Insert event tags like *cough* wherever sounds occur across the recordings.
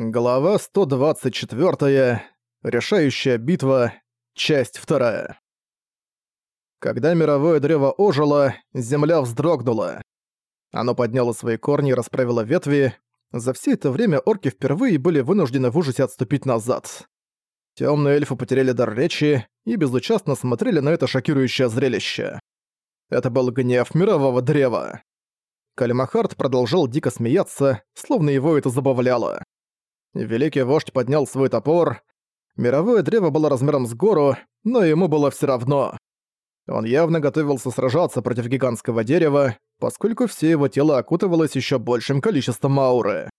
Глава 124. Решающая битва. Часть 2. Когда мировое древо ожило, земля вздрогнула. Оно подняло свои корни и расправило ветви. За все это время орки впервые были вынуждены в ужасе отступить назад. Темные эльфы потеряли дар речи и безучастно смотрели на это шокирующее зрелище. Это был гнев мирового древа. Калимахард продолжал дико смеяться, словно его это забавляло. Великий вождь поднял свой топор. Мировое древо было размером с гору, но ему было все равно. Он явно готовился сражаться против гигантского дерева, поскольку все его тело окутывалось еще большим количеством ауры.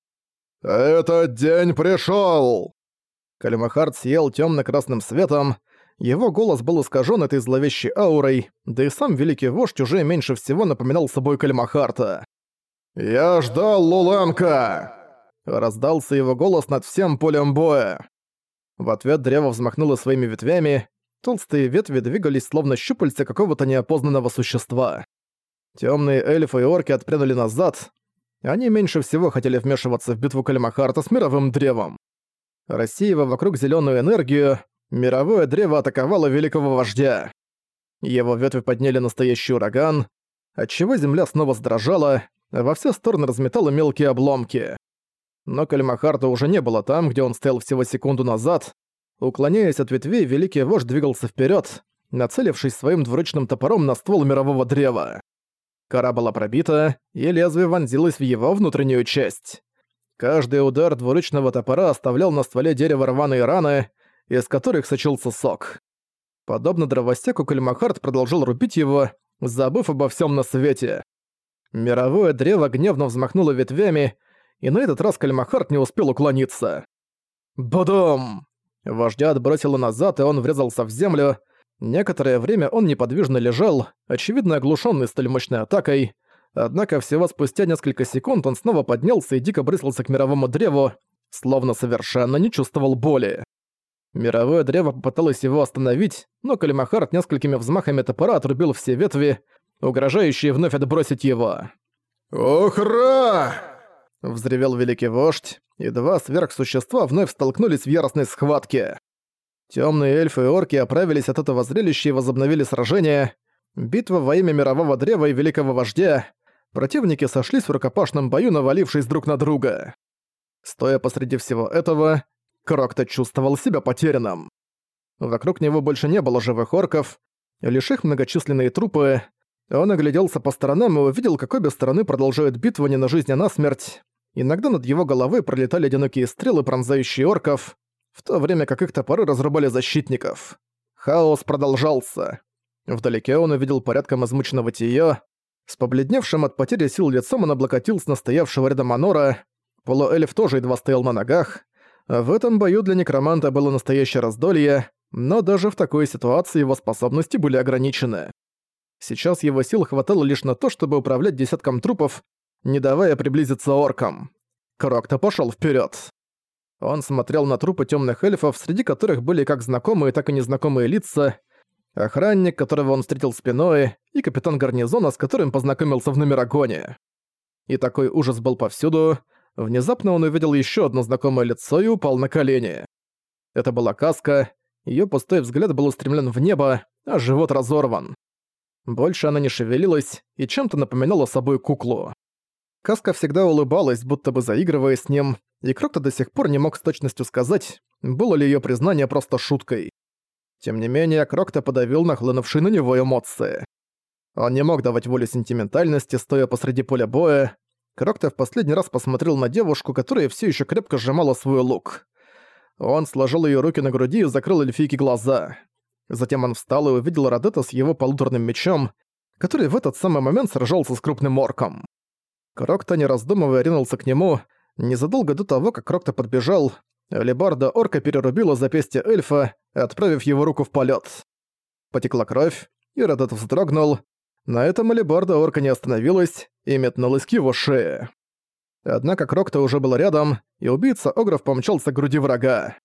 «Этот день пришел! Калимахард съел темно красным светом, его голос был искажен этой зловещей аурой, да и сам великий вождь уже меньше всего напоминал собой Калимахарта. «Я ждал Луланка!» Раздался его голос над всем полем боя. В ответ древо взмахнуло своими ветвями, толстые ветви двигались словно щупальца какого-то неопознанного существа. Темные эльфы и орки отпрянули назад. Они меньше всего хотели вмешиваться в битву Калимахарта с мировым древом. Рассеивая вокруг зеленую энергию, мировое древо атаковало великого вождя. Его ветви подняли настоящий ураган, отчего земля снова сдрожала, во все стороны разметала мелкие обломки. Но Кальмахарта уже не было там, где он стоял всего секунду назад. Уклоняясь от ветвей, Великий Вождь двигался вперед, нацелившись своим двуручным топором на ствол мирового древа. Кора была пробита, и лезвие вонзилось в его внутреннюю часть. Каждый удар двуручного топора оставлял на стволе дерева рваные раны, из которых сочился сок. Подобно дровосеку, Кальмахард продолжил рубить его, забыв обо всем на свете. Мировое древо гневно взмахнуло ветвями, и на этот раз Кальмахарт не успел уклониться. Бадум! Вождя отбросило назад, и он врезался в землю. Некоторое время он неподвижно лежал, очевидно оглушенный столь мощной атакой, однако всего спустя несколько секунд он снова поднялся и дико бросился к мировому древу, словно совершенно не чувствовал боли. Мировое древо попыталось его остановить, но Калимахард несколькими взмахами топора отрубил все ветви, угрожающие вновь отбросить его. «Охра!» Взревел великий вождь, и два сверхсущества вновь столкнулись в яростной схватке. Темные эльфы и орки оправились от этого зрелища и возобновили сражение. Битва во имя мирового древа и великого вождя. Противники сошлись в рукопашном бою, навалившись друг на друга. Стоя посреди всего этого, Крокто чувствовал себя потерянным. Вокруг него больше не было живых орков, лишь их многочисленные трупы. Он огляделся по сторонам и увидел, как обе стороны продолжают битву не на жизнь, а на смерть. Иногда над его головой пролетали одинокие стрелы, пронзающие орков, в то время как их топоры разрубали защитников. Хаос продолжался. Вдалеке он увидел порядком измученного Тиё. С побледневшим от потери сил лицом он облокотился на стоявшего рядом Анора. Полуэльф тоже едва стоял на ногах. В этом бою для некроманта было настоящее раздолье, но даже в такой ситуации его способности были ограничены. Сейчас его сил хватало лишь на то, чтобы управлять десятком трупов, не давая приблизиться оркам. Крокто пошёл вперёд. Он смотрел на трупы тёмных эльфов, среди которых были как знакомые, так и незнакомые лица, охранник, которого он встретил спиной, и капитан гарнизона, с которым познакомился в Номерагоне. И такой ужас был повсюду. Внезапно он увидел ещё одно знакомое лицо и упал на колени. Это была Каска, её пустой взгляд был устремлен в небо, а живот разорван. Больше она не шевелилась и чем-то напоминала собой куклу. Каска всегда улыбалась, будто бы заигрывая с ним, и Крокто до сих пор не мог с точностью сказать, было ли её признание просто шуткой. Тем не менее, Крокто подавил нахлынувшие на него эмоции. Он не мог давать волю сентиментальности, стоя посреди поля боя. Крокто в последний раз посмотрел на девушку, которая всё ещё крепко сжимала свой лук. Он сложил её руки на груди и закрыл эльфийке глаза. Затем он встал и увидел Родета с его полуторным мечом, который в этот самый момент сражался с крупным орком. Крокто, не раздумывая, ринулся к нему. Незадолго до того, как Крокто подбежал, Лебарда орка перерубила запястье эльфа, отправив его руку в полет. Потекла кровь, и Родет вздрогнул. На этом Лебарда орка не остановилась и метнулась к его шее. Однако Крокто уже был рядом, и убийца Огров помчался к груди врага.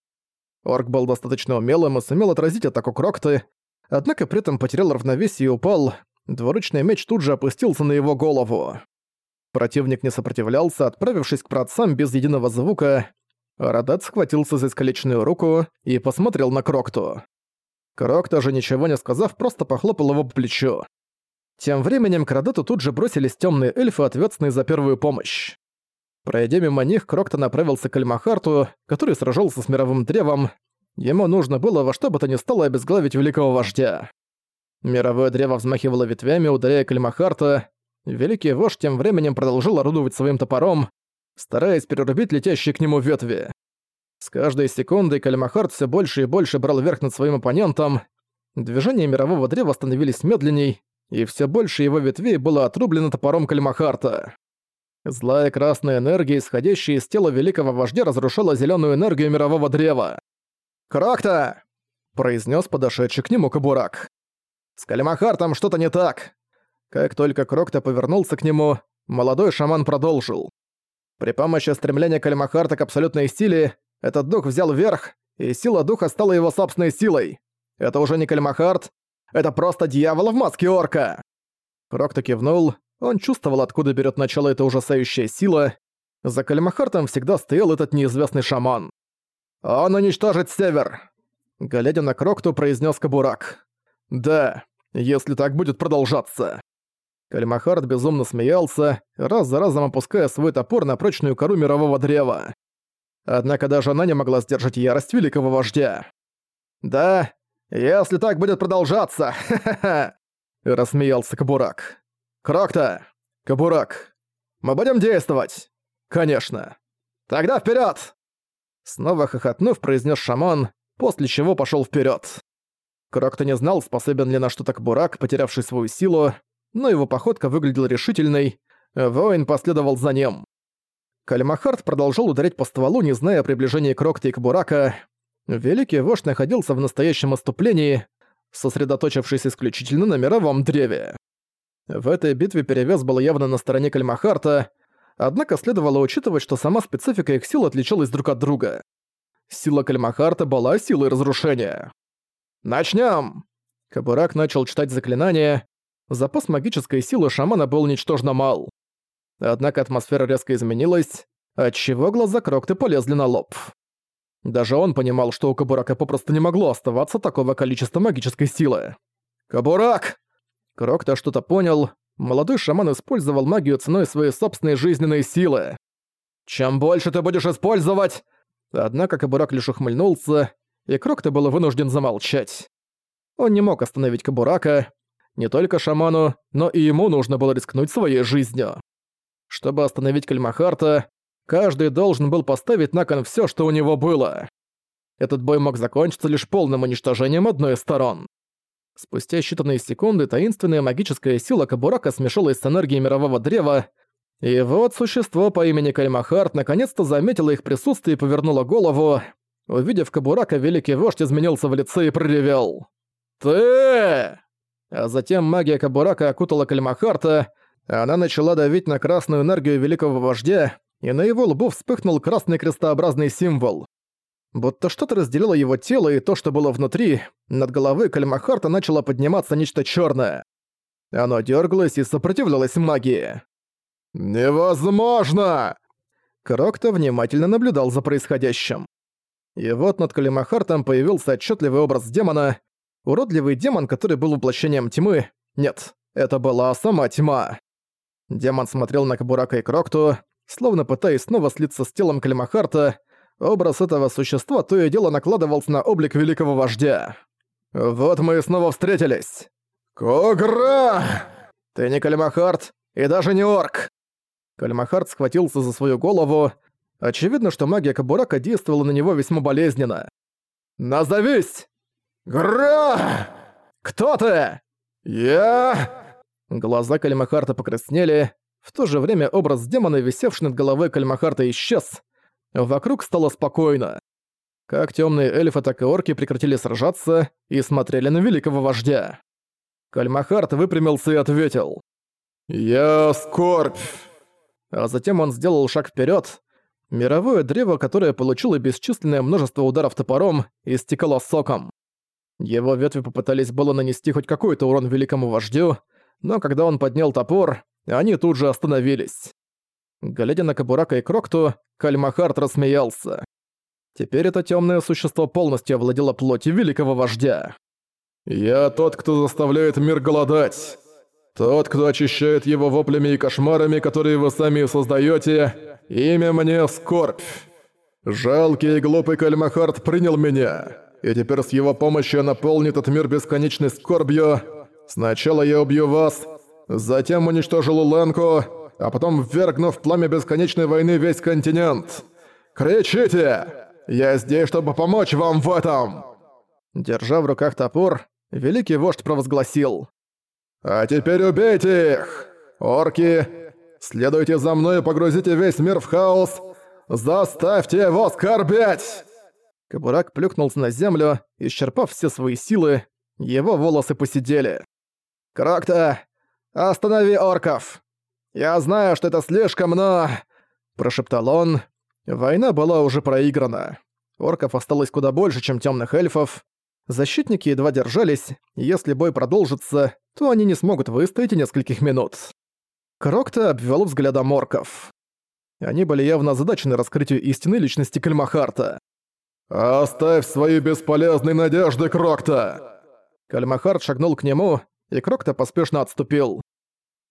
Орк был достаточно умелым и сумел отразить атаку Крокты, однако при этом потерял равновесие и упал. Двуручный меч тут же опустился на его голову. Противник не сопротивлялся, отправившись к праотцам без единого звука. Радат схватился за искалеченную руку и посмотрел на Крокту. Крокта же ничего не сказав, просто похлопал его по плечу. Тем временем к Радату тут же бросились темные эльфы, ответственные за первую помощь. Пройдя мимо них, Крокта направился к Альмахарту, который сражался с мировым древом. Ему нужно было во что бы то ни стало обезглавить великого вождя. Мировое древо взмахивало ветвями, ударяя Кальмахарта. Великий вождь тем временем продолжил орудовать своим топором, стараясь перерубить летящие к нему ветви. С каждой секундой Кальмахарт все больше и больше брал верх над своим оппонентом. Движения мирового древа становились медленней, и все больше его ветвей было отрублено топором Кальмахарта. Злая красная энергия, исходящая из тела великого вождя, разрушала зеленую энергию мирового древа. «Крокта!» – произнес подошедший к нему Кабурак. «С Калимахартом что-то не так!» Как только Крокта повернулся к нему, молодой шаман продолжил. При помощи стремления Калимахарта к абсолютной силе, этот дух взял верх, и сила духа стала его собственной силой. Это уже не Калимахарт, это просто дьявол в маске орка!» Крокта кивнул, он чувствовал, откуда берет начало эта ужасающая сила. За Кальмахартом всегда стоял этот неизвестный шаман. «Он уничтожит север!» Глядя на Крокту, произнес Кабурак. «Да, если так будет продолжаться». Кальмахард безумно смеялся, раз за разом опуская свой топор на прочную кору мирового древа. Однако даже она не могла сдержать ярость великого вождя. «Да, если так будет продолжаться, *laughs* ха-ха-ха!» Рассмеялся Кабурак. «Крокта! Кабурак! Мы будем действовать!» «Конечно!» «Тогда вперед! Снова хохотнув, произнес шаман, после чего пошел вперед. Крокта не знал, способен ли на что-то Кабурак, потерявший свою силу, но его походка выглядела решительной, воин последовал за ним. Кальмахард продолжал ударять по стволу, не зная о приближении Крокта и Кабурака. Великий вождь находился в настоящем оступлении, сосредоточившись исключительно на мировом древе. В этой битве перевес был явно на стороне Кальмахарта, однако следовало учитывать, что сама специфика их сил отличалась друг от друга. Сила Кальмахарта была силой разрушения. «Начнём!» Кабурак начал читать заклинание. Запас магической силы шамана был ничтожно мал. Однако атмосфера резко изменилась, отчего глаза Крокты полезли на лоб. Даже он понимал, что у Кабурака попросту не могло оставаться такого количества магической силы. «Кабурак!» Крокта что-то понял. Молодой шаман использовал магию ценой своей собственной жизненной силы. «Чем больше ты будешь использовать...» Однако Кабурак лишь ухмыльнулся, и Крокта был вынужден замолчать. Он не мог остановить Кабурака. Не только шаману, но и ему нужно было рискнуть своей жизнью. Чтобы остановить Кальмахарта, каждый должен был поставить на кон всё, что у него было. Этот бой мог закончиться лишь полным уничтожением одной из сторон. Спустя считанные секунды таинственная магическая сила Кабурака смешалась с энергией мирового древа, и вот существо по имени Кальмахарт наконец-то заметило их присутствие и повернуло голову. Увидев Кабурака, великий вождь изменился в лице и проревел. «Ты!» А затем магия Кабурака окутала Кальмахарта, она начала давить на красную энергию великого вождя, и на его лбу вспыхнул красный крестообразный символ. Будто что-то разделило его тело и то, что было внутри, над головой Кальмахарта начало подниматься нечто черное. Оно дергалось и сопротивлялось магии. «Невозможно!» Крокто внимательно наблюдал за происходящим. И вот над Калимахартом появился отчетливый образ демона, уродливый демон, который был воплощением тьмы. Нет, это была сама тьма. Демон смотрел на Кабурака и Крокту, словно пытаясь снова слиться с телом Калимахарта, Образ этого существа то и дело накладывался на облик великого вождя. «Вот мы и снова встретились!» «Когра!» «Ты не Калимахард и даже не орк!» Калимахард схватился за свою голову. Очевидно, что магия Кабурака действовала на него весьма болезненно. «Назовись!» «Гра!» «Кто ты?» «Я...» Глаза Калимахарта покраснели. В то же время образ демона, висевший над головой Кальмахарта, исчез. Вокруг стало спокойно. Как темные эльфы, так и орки прекратили сражаться и смотрели на великого вождя. Кальмахарт выпрямился и ответил. «Я скорбь!» А затем он сделал шаг вперед. Мировое древо, которое получило бесчисленное множество ударов топором, истекало соком. Его ветви попытались было нанести хоть какой-то урон великому вождю, но когда он поднял топор, они тут же остановились. Глядя на Кабурака и Крокту, Кальмахарт рассмеялся. Теперь это темное существо полностью овладело плотью великого вождя. «Я тот, кто заставляет мир голодать. Тот, кто очищает его воплями и кошмарами, которые вы сами создаете. Имя мне Скорбь. Жалкий и глупый Кальмахард принял меня, и теперь с его помощью наполнит этот мир бесконечной скорбью. Сначала я убью вас, затем уничтожу Луленку, а потом ввергну в пламя бесконечной войны весь континент. Кричите! Я здесь, чтобы помочь вам в этом!» Держа в руках топор, великий вождь провозгласил. «А теперь убейте их! Орки, следуйте за мной и погрузите весь мир в хаос! Заставьте его скорбеть!» Кабурак плюхнулся на землю, исчерпав все свои силы, его волосы посидели. «Крокта, останови орков! Я знаю, что это слишком, но...» Прошептал он. Война была уже проиграна. Орков осталось куда больше, чем темных эльфов. Защитники едва держались, и если бой продолжится, то они не смогут выстоять и нескольких минут. Крокта обвел взглядом орков. Они были явно озадачены раскрытию истинной личности Кальмахарта. «Оставь свои бесполезные надежды, Крокта!» Кальмахарт шагнул к нему, и Крокта поспешно отступил.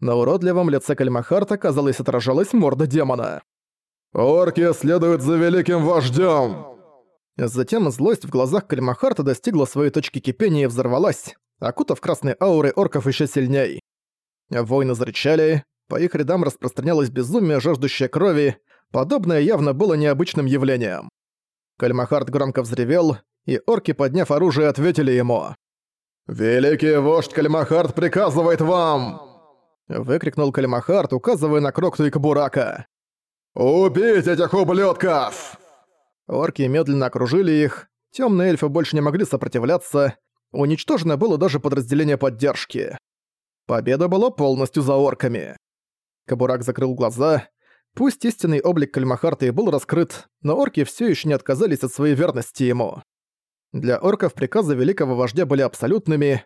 На уродливом лице Кальмахарта, казалось, отражалась морда демона. «Орки следуют за великим вождем!» Затем злость в глазах Кальмахарта достигла своей точки кипения и взорвалась, окутав красной аурой орков еще сильней. Воины зарычали, по их рядам распространялось безумие, жаждущее крови, подобное явно было необычным явлением. Кальмахарт громко взревел, и орки, подняв оружие, ответили ему. «Великий вождь Кальмахарт приказывает вам!» Выкрикнул Кальмахарт, указывая на Крокту и Кабурака. «Убить этих ублюдков!» Орки медленно окружили их, темные эльфы больше не могли сопротивляться, уничтожено было даже подразделение поддержки. Победа была полностью за орками. Кабурак закрыл глаза. Пусть истинный облик Кальмахарта и был раскрыт, но орки все еще не отказались от своей верности ему. Для орков приказы великого вождя были абсолютными,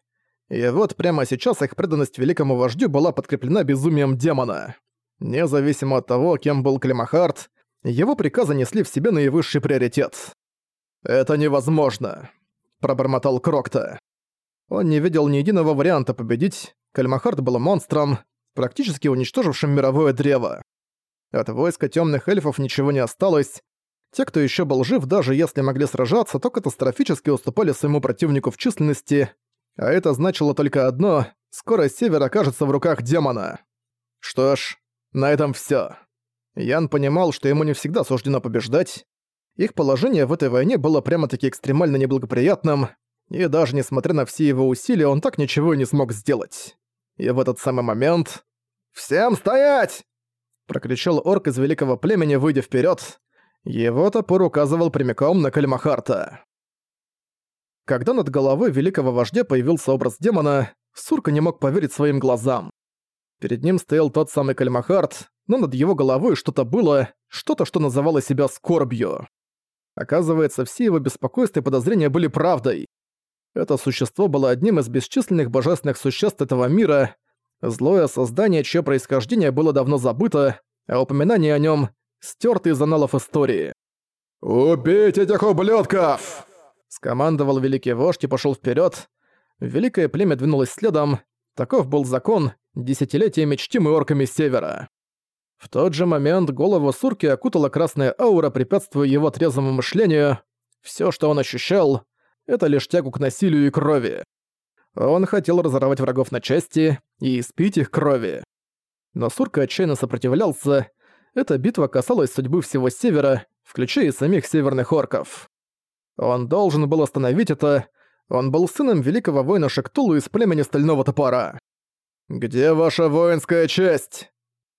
и вот прямо сейчас их преданность великому вождю была подкреплена безумием демона. Независимо от того, кем был Климахард, его приказы несли в себе наивысший приоритет. «Это невозможно», — пробормотал Крокта. Он не видел ни единого варианта победить, Кальмахард был монстром, практически уничтожившим мировое древо. От войска темных эльфов ничего не осталось. Те, кто еще был жив, даже если могли сражаться, то катастрофически уступали своему противнику в численности, а это значило только одно — скоро север окажется в руках демона. Что ж, на этом все. Ян понимал, что ему не всегда суждено побеждать. Их положение в этой войне было прямо-таки экстремально неблагоприятным, и даже несмотря на все его усилия, он так ничего и не смог сделать. И в этот самый момент... «Всем стоять!» Прокричал орк из великого племени, выйдя вперед. Его топор указывал прямиком на Кальмахарта. Когда над головой великого вождя появился образ демона, Сурка не мог поверить своим глазам. Перед ним стоял тот самый Кальмахарт, но над его головой что-то было, что-то, что называло себя скорбью. Оказывается, все его беспокойства и подозрения были правдой. Это существо было одним из бесчисленных божественных существ этого мира, злое создание, чье происхождение было давно забыто, а упоминание о нем стерты из аналов истории. «Убить этих ублюдков!» Скомандовал великий вождь и пошел вперед. Великое племя двинулось следом. Таков был закон, десятилетиями чтимый орками Севера. В тот же момент голову Сурки окутала красная аура, препятствуя его трезвому мышлению. Все, что он ощущал, это лишь тягу к насилию и крови. Он хотел разорвать врагов на части и испить их крови. Но Сурка отчаянно сопротивлялся. Эта битва касалась судьбы всего Севера, включая и самих северных орков. Он должен был остановить это. Он был сыном великого воина Шектулу из племени Стального Топора. «Где ваша воинская честь?»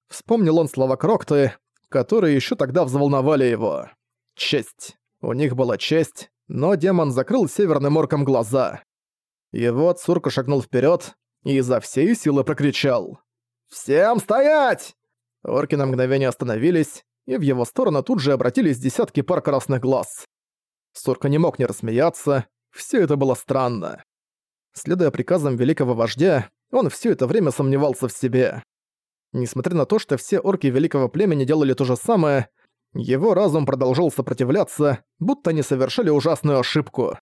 Вспомнил он слова Крокты, которые еще тогда взволновали его. Честь. У них была честь, но демон закрыл северным оркам глаза. И вот Сурка шагнул вперед и изо всей силы прокричал. «Всем стоять!» Орки на мгновение остановились, и в его сторону тут же обратились десятки пар красных глаз. Сурка не мог не рассмеяться, все это было странно. Следуя приказам великого вождя, он все это время сомневался в себе. Несмотря на то, что все орки великого племени делали то же самое, Его разум продолжал сопротивляться, будто они совершили ужасную ошибку.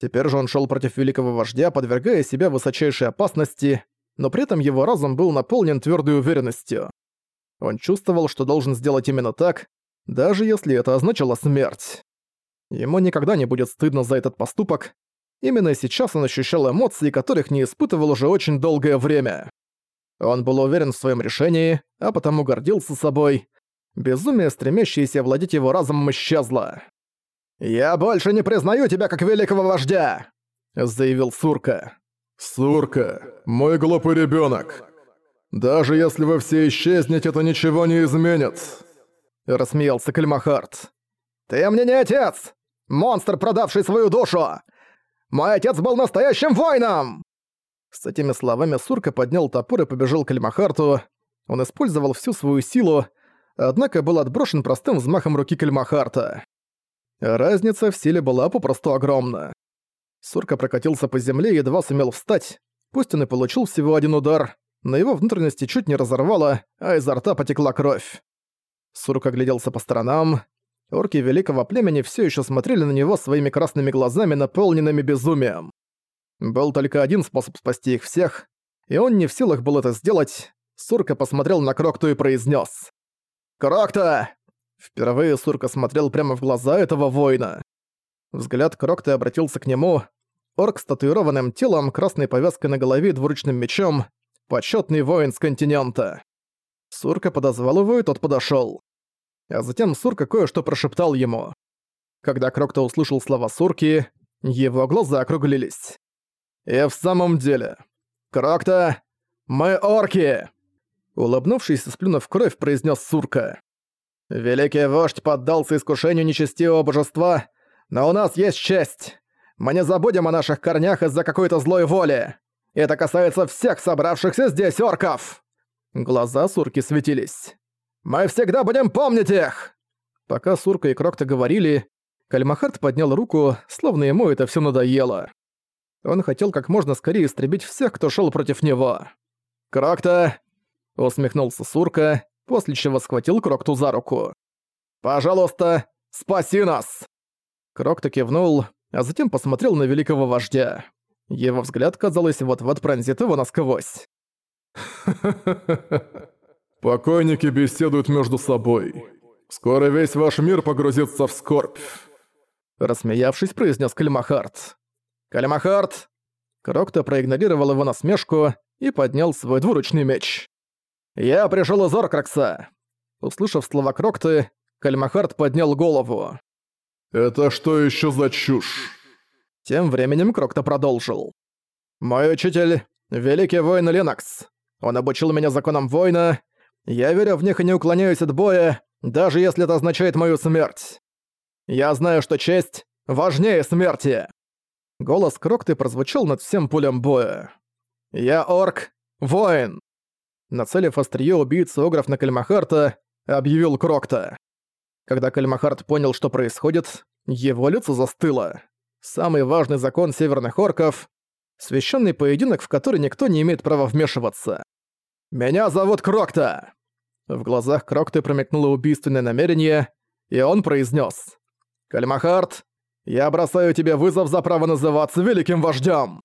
Теперь же он шел против великого вождя, подвергая себя высочайшей опасности, но при этом его разум был наполнен твердой уверенностью. Он чувствовал, что должен сделать именно так, даже если это означало смерть. Ему никогда не будет стыдно за этот поступок. Именно сейчас он ощущал эмоции, которых не испытывал уже очень долгое время. Он был уверен в своем решении, а потому гордился собой. Безумие, стремящееся владеть его разумом, исчезло. «Я больше не признаю тебя как великого вождя!» — заявил Сурка. «Сурка, мой глупый ребенок. Даже если вы все исчезнете, это ничего не изменит!» — рассмеялся Кальмахарт. «Ты мне не отец! Монстр, продавший свою душу! Мой отец был настоящим воином!» С этими словами Сурка поднял топор и побежал к Кальмахарту. Он использовал всю свою силу, однако был отброшен простым взмахом руки Кальмахарта. Разница в силе была попросту огромна. Сурка прокатился по земле и едва сумел встать. Пусть он и получил всего один удар, но его внутренности чуть не разорвало, а изо рта потекла кровь. Сурка гляделся по сторонам. Орки великого племени все еще смотрели на него своими красными глазами, наполненными безумием. Был только один способ спасти их всех, и он не в силах был это сделать. Сурка посмотрел на Крокту и произнес: «Крокта!» Впервые Сурка смотрел прямо в глаза этого воина. Взгляд Крокта обратился к нему. Орк с татуированным телом, красной повязкой на голове и двуручным мечом. Почетный воин с континента. Сурка подозвал его, и тот подошел. А затем Сурка кое-что прошептал ему. Когда Крокта услышал слова Сурки, его глаза округлились. «И в самом деле, Крокта, мы орки!» Улыбнувшись и сплюнув кровь, произнес Сурка. «Великий вождь поддался искушению нечестивого божества, но у нас есть честь. Мы не забудем о наших корнях из-за какой-то злой воли. Это касается всех собравшихся здесь орков!» Глаза Сурки светились. «Мы всегда будем помнить их!» Пока Сурка и Крокта говорили, Кальмахарт поднял руку, словно ему это все надоело. Он хотел как можно скорее истребить всех, кто шел против него. «Крокта!» — усмехнулся Сурка, после чего схватил Крокту за руку. «Пожалуйста, спаси нас!» Крокта кивнул, а затем посмотрел на великого вождя. Его взгляд, казалось, вот-вот пронзит его насквозь. *laughs* Покойники беседуют между собой. Скоро весь ваш мир погрузится в скорбь. Рассмеявшись, произнес Кальмахарт. Кальмахарт! Крокто проигнорировал его насмешку и поднял свой двуручный меч. «Я пришел из Оркракса!» Услышав слова Крокты, Кальмахарт поднял голову. «Это что еще за чушь?» Тем временем Крокто продолжил. «Мой учитель — великий воин Ленокс. Он обучил меня законам воина. Я верю в них и не уклоняюсь от боя, даже если это означает мою смерть. Я знаю, что честь важнее смерти». Голос Крокты прозвучал над всем полем боя. «Я орк, воин!» Нацелив острие убийцы Огров на Кальмахарта, объявил Крокта. Когда Кальмахарт понял, что происходит, его лицо застыло. Самый важный закон северных орков — священный поединок, в который никто не имеет права вмешиваться. «Меня зовут Крокта!» В глазах Крокты промелькнуло убийственное намерение, и он произнес: «Кальмахарт, я бросаю тебе вызов за право называться великим вождем!»